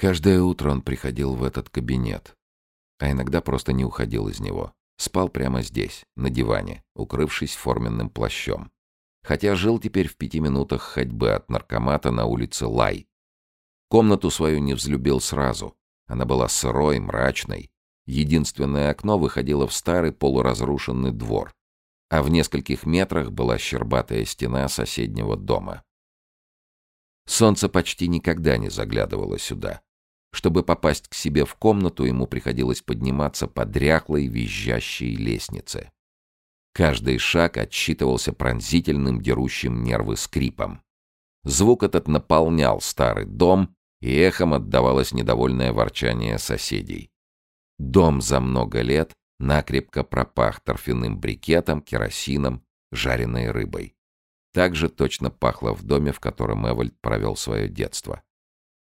Каждое утро он приходил в этот кабинет, а иногда просто не уходил из него. Спал прямо здесь, на диване, укрывшись форменным плащом. Хотя жил теперь в пяти минутах ходьбы от наркомата на улице Лай. Комнату свою не взлюбил сразу. Она была сырой, мрачной. Единственное окно выходило в старый полуразрушенный двор, а в нескольких метрах была щербатая стена соседнего дома. Солнце почти никогда не заглядывало сюда. Чтобы попасть к себе в комнату, ему приходилось подниматься по дряхлой визжащей лестнице. Каждый шаг отсчитывался пронзительным, дерущим нервы скрипом. Звук этот наполнял старый дом, и эхом отдавалось недовольное ворчание соседей. Дом за много лет накрепко пропах торфяным брикетом, керосином, жареной рыбой. Так же точно пахло в доме, в котором Эвальд провел свое детство.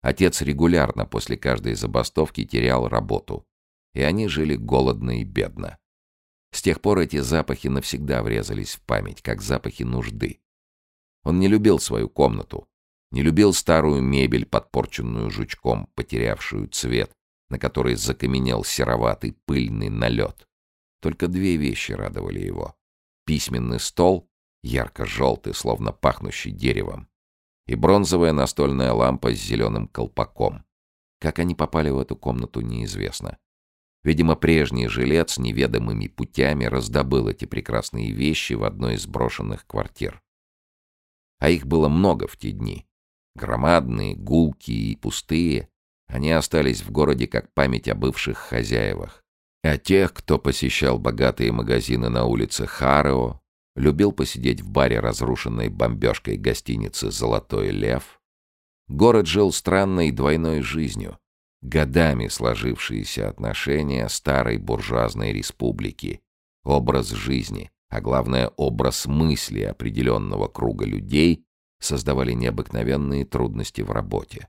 Отец регулярно после каждой забастовки терял работу, и они жили голодно и бедно. С тех пор эти запахи навсегда врезались в память, как запахи нужды. Он не любил свою комнату, не любил старую мебель, подпорченную жучком, потерявшую цвет, на которой закаменел сероватый пыльный налет. Только две вещи радовали его. Письменный стол, ярко-желтый, словно пахнущий деревом, и бронзовая настольная лампа с зеленым колпаком. Как они попали в эту комнату, неизвестно. Видимо, прежний жилец неведомыми путями раздобыл эти прекрасные вещи в одной из брошенных квартир. А их было много в те дни. Громадные, гулкие и пустые, они остались в городе как память о бывших хозяевах. А тех, кто посещал богатые магазины на улице Харео, любил посидеть в баре разрушенной бомбежкой гостиницы «Золотой лев». Город жил странной двойной жизнью, годами сложившиеся отношения старой буржуазной республики, образ жизни, а главное образ мысли определенного круга людей создавали необыкновенные трудности в работе.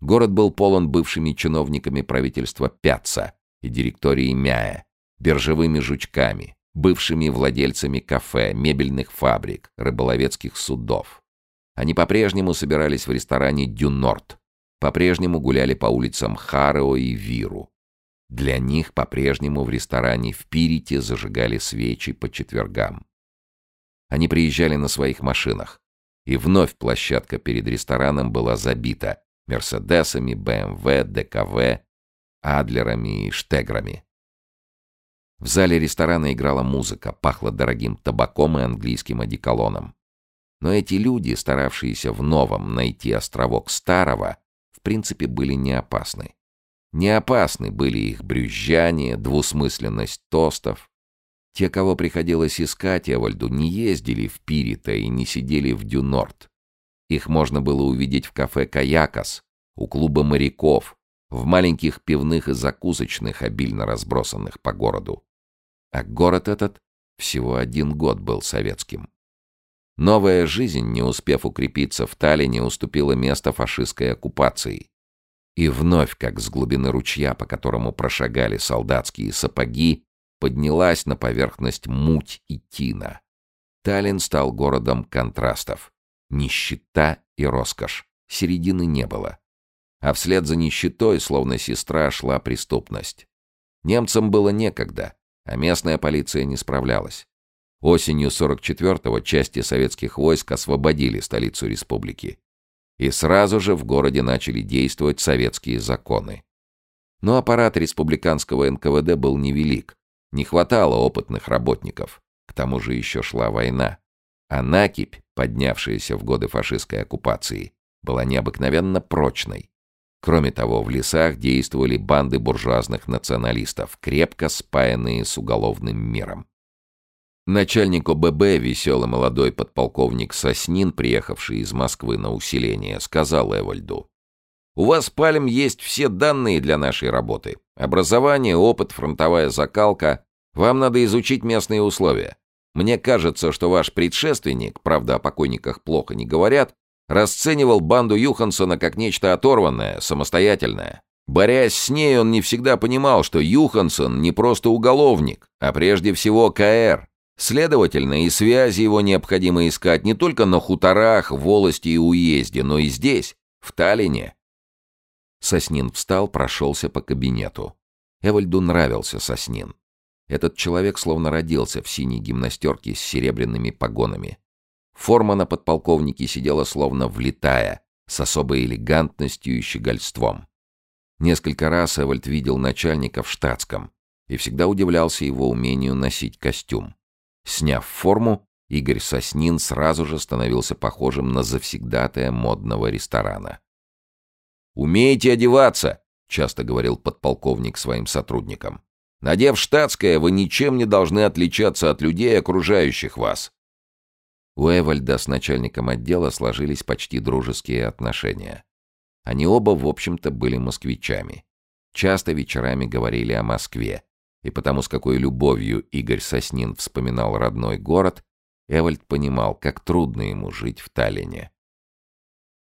Город был полон бывшими чиновниками правительства Пяца и директории Мяя, биржевыми жучками, бывшими владельцами кафе, мебельных фабрик, рыболовецких судов. Они по-прежнему собирались в ресторане «Дюнорт», по-прежнему гуляли по улицам Харео и Виру. Для них по-прежнему в ресторане в Пирите зажигали свечи по четвергам. Они приезжали на своих машинах, и вновь площадка перед рестораном была забита Мерседесами, БМВ, ДКВ, Адлерами и Штеграми. В зале ресторана играла музыка, пахло дорогим табаком и английским одеколоном. Но эти люди, старавшиеся в новом найти островок старого, в принципе были не опасны. Не опасны были их брюзжание, двусмысленность тостов. Те, кого приходилось искать Эвальду, не ездили в Пирита и не сидели в Дюнорт. Их можно было увидеть в кафе «Каякас», у клуба моряков, в маленьких пивных и закусочных, обильно разбросанных по городу. А город этот всего один год был советским. Новая жизнь, не успев укрепиться в Таллине, уступила место фашистской оккупации. И вновь, как с глубины ручья, по которому прошагали солдатские сапоги, поднялась на поверхность муть и тина. Таллин стал городом контрастов. Нищета и роскошь. Середины не было. А вслед за нищетой, словно сестра, шла преступность. Немцам было некогда а местная полиция не справлялась. Осенью 44-го части советских войск освободили столицу республики. И сразу же в городе начали действовать советские законы. Но аппарат республиканского НКВД был невелик. Не хватало опытных работников. К тому же еще шла война. А накипь, поднявшаяся в годы фашистской оккупации, была необыкновенно прочной. Кроме того, в лесах действовали банды буржуазных националистов, крепко спаянные с уголовным миром. Начальник ОББ, веселый молодой подполковник Соснин, приехавший из Москвы на усиление, сказал Эвальду. «У вас, Пальм, есть все данные для нашей работы. Образование, опыт, фронтовая закалка. Вам надо изучить местные условия. Мне кажется, что ваш предшественник, правда, о покойниках плохо не говорят, расценивал банду Юхансона как нечто оторванное, самостоятельное. Борясь с ней, он не всегда понимал, что Юхансон не просто уголовник, а прежде всего КР. Следовательно, и связи его необходимо искать не только на хуторах, волости и уезде, но и здесь, в Таллине. Соснин встал, прошелся по кабинету. Эвальду нравился Соснин. Этот человек словно родился в синей гимнастерке с серебряными погонами. Форма на подполковнике сидела словно влетая, с особой элегантностью и щегольством. Несколько раз Эвальд видел начальника в штатском и всегда удивлялся его умению носить костюм. Сняв форму, Игорь Соснин сразу же становился похожим на завсегдатая модного ресторана. «Умеете одеваться!» — часто говорил подполковник своим сотрудникам. «Надев штатское, вы ничем не должны отличаться от людей, окружающих вас». У Эвальда с начальником отдела сложились почти дружеские отношения. Они оба, в общем-то, были москвичами. Часто вечерами говорили о Москве. И потому, с какой любовью Игорь Соснин вспоминал родной город, Эвальд понимал, как трудно ему жить в Таллине.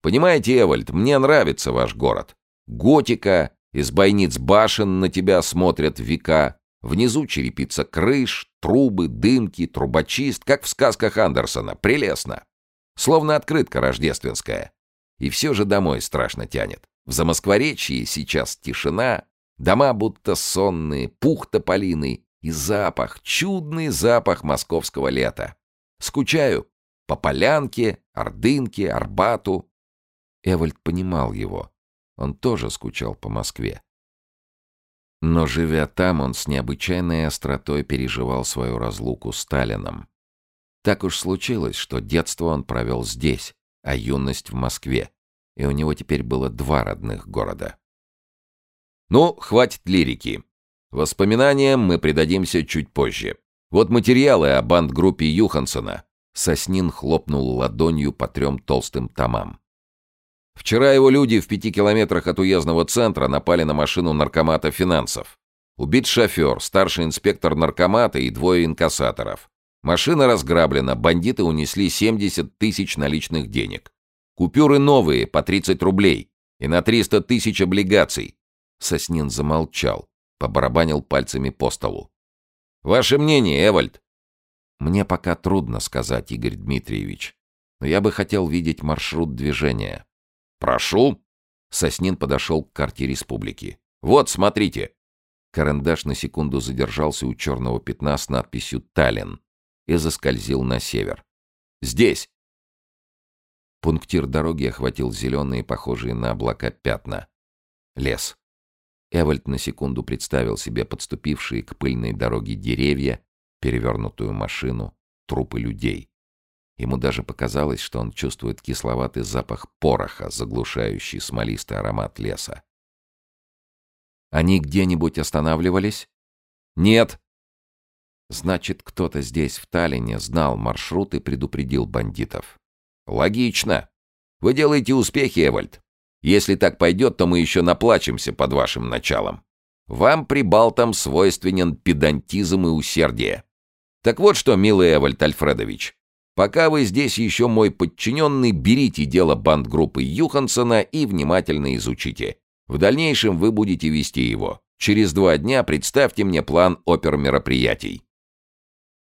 Понимаете, Эвальд, мне нравится ваш город. Готика, из бойниц башен на тебя смотрят века. Внизу черепица крыш, трубы, дымки, трубочист, как в сказках Андерсона. Прелестно. Словно открытка рождественская. И все же домой страшно тянет. В Замоскворечье сейчас тишина, дома будто сонные, пух тополиный и запах, чудный запах московского лета. Скучаю по Полянке, Ордынке, Арбату, Эвальд понимал его. Он тоже скучал по Москве. Но, живя там, он с необычайной остротой переживал свою разлуку с Сталином. Так уж случилось, что детство он провел здесь, а юность в Москве, и у него теперь было два родных города. Ну, хватит лирики. Воспоминаниям мы предадимся чуть позже. Вот материалы о бандгруппе Юхансона. Соснин хлопнул ладонью по трем толстым томам. Вчера его люди в пяти километрах от уездного центра напали на машину наркомата финансов. Убит шофер, старший инспектор наркомата и двое инкассаторов. Машина разграблена, бандиты унесли 70 тысяч наличных денег. Купюры новые, по 30 рублей. И на 300 тысяч облигаций. Соснин замолчал, побарабанил пальцами по столу. «Ваше мнение, Эвальд?» «Мне пока трудно сказать, Игорь Дмитриевич. Но я бы хотел видеть маршрут движения. «Прошу». Соснин подошел к карте республики. «Вот, смотрите». Карандаш на секунду задержался у черного пятна с надписью «Таллин» и заскользил на север. «Здесь!» Пунктир дороги охватил зеленые, похожие на облака пятна. Лес. Эвальд на секунду представил себе подступившие к пыльной дороге деревья, перевернутую машину, трупы людей. Ему даже показалось, что он чувствует кисловатый запах пороха, заглушающий смолистый аромат леса. «Они где-нибудь останавливались?» «Нет». «Значит, кто-то здесь, в Таллине, знал маршрут и предупредил бандитов». «Логично. Вы делаете успехи, Эвальд. Если так пойдет, то мы еще наплачемся под вашим началом. Вам, прибалтам, свойственен педантизм и усердие. Так вот что, милый Эвальд Альфредович, Пока вы здесь еще мой подчиненный, берите дело бандгруппы Юхансона и внимательно изучите. В дальнейшем вы будете вести его. Через два дня представьте мне план опер мероприятий.